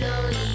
slowly